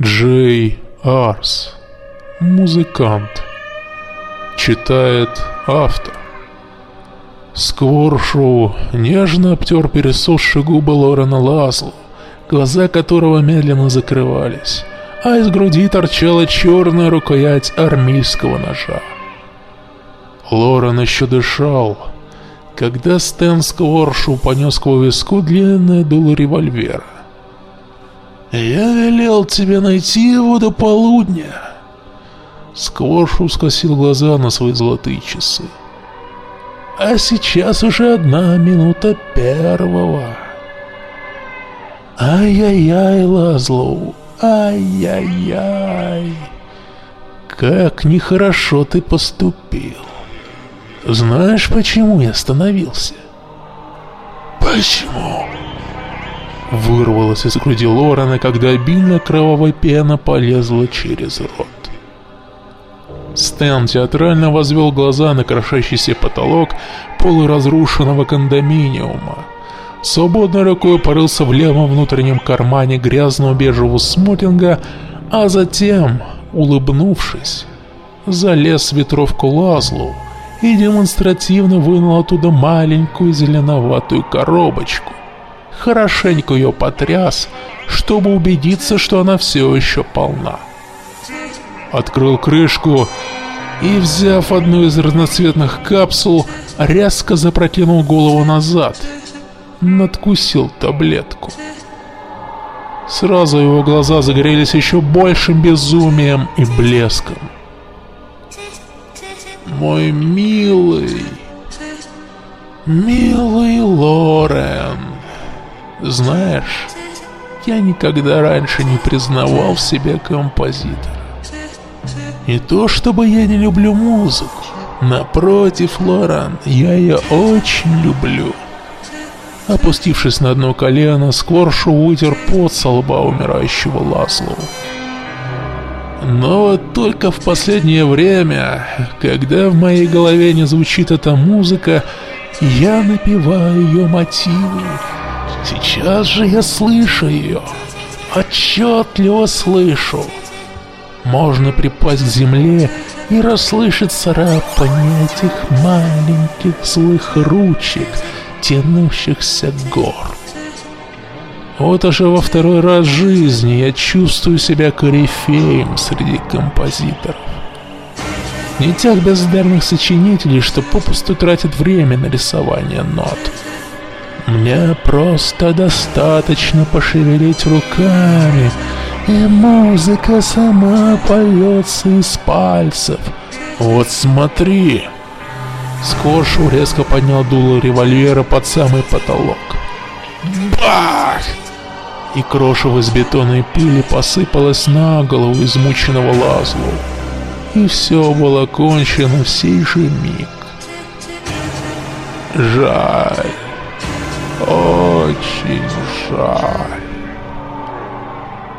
Джей Арс. Музыкант. Читает автор. Скворшоу нежно обтер пересохшие губы Лорена Лазлу, глаза которого медленно закрывались, а из груди торчала черная рукоять армейского ножа. Лорен еще дышал, когда Стэн Скворшу понес к виску длинное дуло револьвера. «Я велел тебе найти его до полудня!» Скворшу скосил глаза на свои золотые часы. «А сейчас уже одна минута первого!» «Ай-яй-яй, Лазлоу, ай-яй-яй! Как нехорошо ты поступил!» Знаешь, почему я остановился? Почему? Вырвалось из груди Лорена, когда обильная кровавая пена полезла через рот. Стэн театрально возвел глаза на крошащийся потолок полуразрушенного кондоминиума. Свободной рукой порылся в левом внутреннем кармане грязного бежевого смокинга, а затем, улыбнувшись, залез в ветровку Лазлу, и демонстративно вынул оттуда маленькую зеленоватую коробочку. Хорошенько ее потряс, чтобы убедиться, что она все еще полна. Открыл крышку и, взяв одну из разноцветных капсул, резко запрокинул голову назад. Надкусил таблетку. Сразу его глаза загорелись еще большим безумием и блеском. Мой милый, милый Лорен, знаешь, я никогда раньше не признавал в себе композитора. Не то чтобы я не люблю музыку, напротив, Лорен, я ее очень люблю. Опустившись на одно колено, Скворшу вытер пот со лба умирающего Ласлова. Но только в последнее время, когда в моей голове не звучит эта музыка, я напеваю ее мотивы. Сейчас же я слышу ее, отчетливо слышу. Можно припасть к земле и расслышать царапание этих маленьких злых ручек, тянущихся гор. Вот уже во второй раз в жизни я чувствую себя корифеем среди композиторов. Не тех бездарных сочинителей, что попусту тратят время на рисование нот. Мне просто достаточно пошевелить руками, и музыка сама поется из пальцев. Вот смотри. Скоршу резко поднял дуло револьвера под самый потолок. Бах! и крошево из бетона и пыли посыпалось на голову измученного Лазлу. И все было кончено в сей же миг. Жаль. Очень жаль.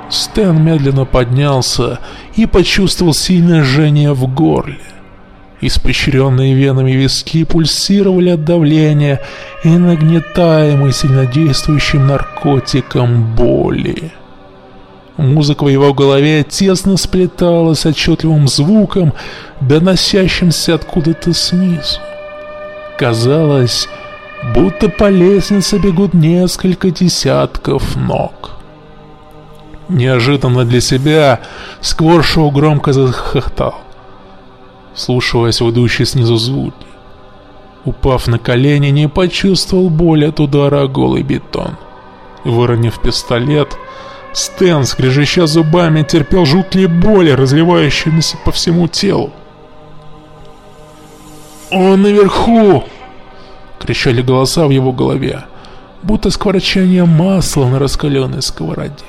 Стэн медленно поднялся и почувствовал сильное жжение в горле. Испещренные венами виски пульсировали от давления и нагнетаемой сильнодействующим наркотиком боли. Музыка в его голове тесно сплеталась с отчетливым звуком, доносящимся откуда-то снизу. Казалось, будто по лестнице бегут несколько десятков ног. Неожиданно для себя Скворшоу громко захохотал вслушиваясь в идущие снизу звуки. Упав на колени, не почувствовал боли от удара о голый бетон. Выронив пистолет, Стэн, скрежеща зубами, терпел жуткие боли, разливающиеся по всему телу. «Он наверху!» — кричали голоса в его голове, будто скворчание масла на раскаленной сковороде.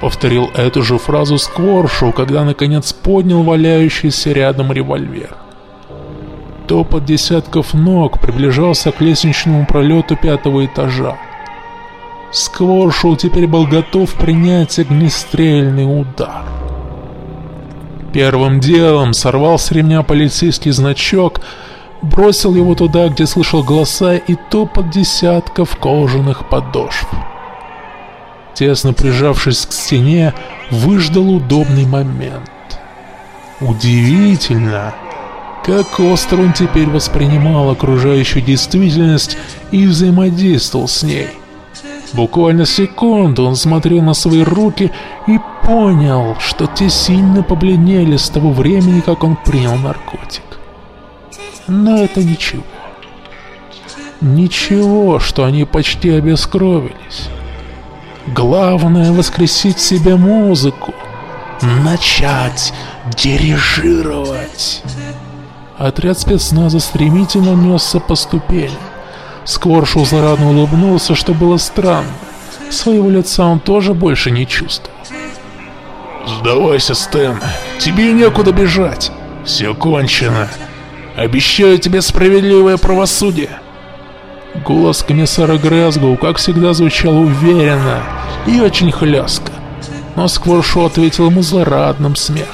Повторил эту же фразу Скворшу, когда наконец поднял валяющийся рядом револьвер. Топот десятков ног приближался к лестничному пролету пятого этажа. Скворшоу теперь был готов принять огнестрельный удар. Первым делом сорвал с ремня полицейский значок, бросил его туда, где слышал голоса и топот десятков кожаных подошв. Тесно прижавшись к стене, выждал удобный момент. Удивительно, как остро он теперь воспринимал окружающую действительность и взаимодействовал с ней. Буквально секунду он смотрел на свои руки и понял, что те сильно побледнели с того времени, как он принял наркотик. Но это ничего. Ничего, что они почти обескровились. Главное воскресить в себе музыку. Начать дирижировать. Отряд спецназа стремительно несся по ступеням. Скворшу злорадно улыбнулся, что было странно. Своего лица он тоже больше не чувствовал. «Сдавайся, Стэн, тебе некуда бежать. Все кончено. Обещаю тебе справедливое правосудие!» Голос комиссара Грязгоу, как всегда, звучал уверенно и очень хлестко, но Скворшу ответил ему злорадным смехом.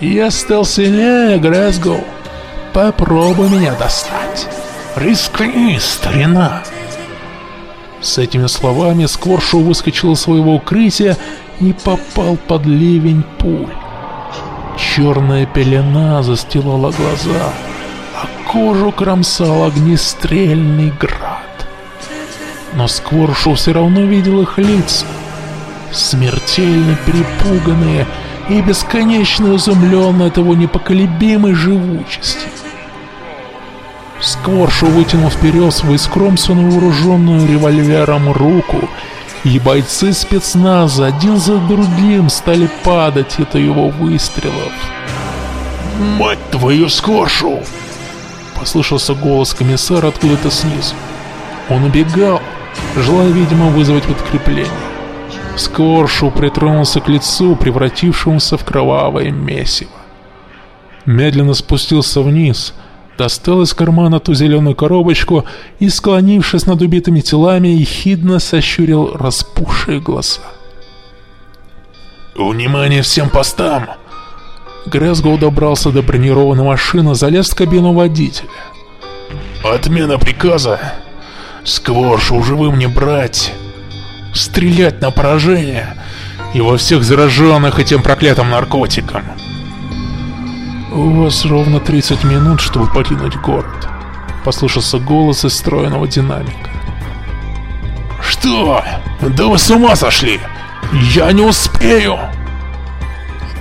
«Я стал сильнее, Грязгоу. Попробуй меня достать. Рискни, старина!» С этими словами Скворшу выскочил из своего укрытия и попал под ливень пуль. Черная пелена застилала глаза, а кожу кромсал огнестрельный град. Но Скворшу все равно видел их лица, смертельно перепуганные и бесконечно изумленные от его непоколебимой живучести. Скворшу вытянул вперед свою скромственно вооруженную револьвером руку и бойцы спецназа один за другим стали падать от его выстрелов. «Мать твою, Скоршу!» Послышался голос комиссара откуда-то снизу. Он убегал, желая, видимо, вызвать подкрепление. Скоршу притронулся к лицу, превратившемуся в кровавое месиво. Медленно спустился вниз — достал из кармана ту зеленую коробочку и, склонившись над убитыми телами, ехидно сощурил распухшие глаза. «Внимание всем постам!» Грязгоу добрался до бронированной машины, залез в кабину водителя. «Отмена приказа! Скворшу живым не брать! Стрелять на поражение! И во всех зараженных этим проклятым наркотиком!» «У вас ровно 30 минут, чтобы покинуть город», — послышался голос из стройного динамика. «Что? Да вы с ума сошли! Я не успею!»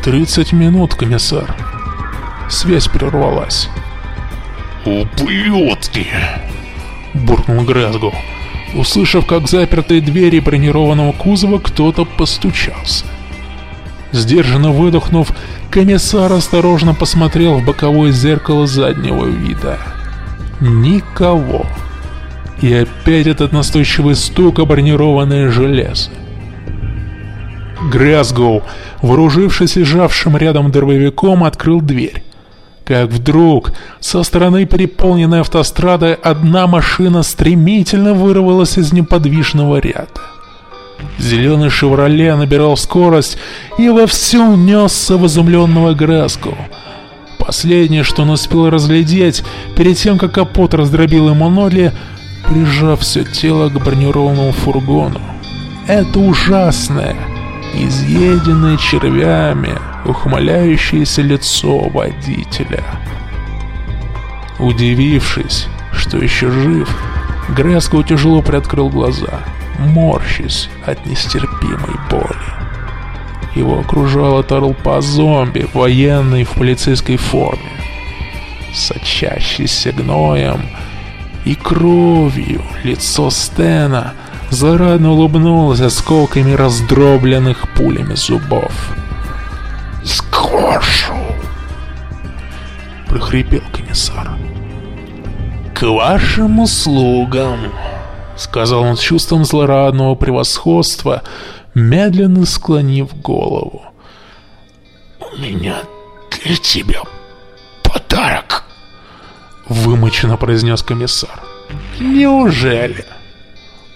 «30 минут, комиссар». Связь прервалась. «Ублюдки!» — буркнул Грязгу, услышав, как запертые двери бронированного кузова кто-то постучался. Сдержанно выдохнув, комиссар осторожно посмотрел в боковое зеркало заднего вида. Никого. И опять этот настойчивый стук о бронированное железо. Грязгоу, вооружившись лежавшим рядом дробовиком, открыл дверь. Как вдруг со стороны переполненной автострады одна машина стремительно вырвалась из неподвижного ряда. Зеленый «Шевроле» набирал скорость и вовсю несся в изумленного Граску. Последнее, что он успел разглядеть, перед тем, как капот раздробил ему ноги, прижав все тело к бронированному фургону. Это ужасное, изъеденное червями, ухмыляющееся лицо водителя. Удивившись, что еще жив, Греско тяжело приоткрыл глаза — морщась от нестерпимой боли. Его окружала толпа зомби, военной в полицейской форме, сочащийся гноем и кровью лицо Стена злорадно улыбнулось осколками раздробленных пулями зубов. «Скошу!» — прохрипел комиссар. «К вашим услугам!» — сказал он с чувством злорадного превосходства, медленно склонив голову. «У меня для тебя подарок!» — вымоченно произнес комиссар. «Неужели?»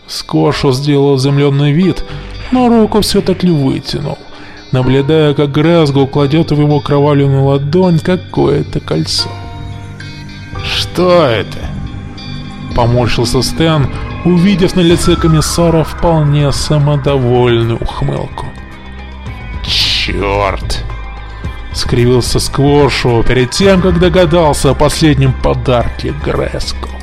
Скошу сделал изумленный вид, но руку все-таки вытянул, наблюдая, как Грязгу кладет в его кровавленную ладонь какое-то кольцо. Что это? Поморщился Стэн, увидев на лице комиссара вполне самодовольную ухмылку. Черт! Скривился Скворшоу перед тем, как догадался о последнем подарке Грэскл.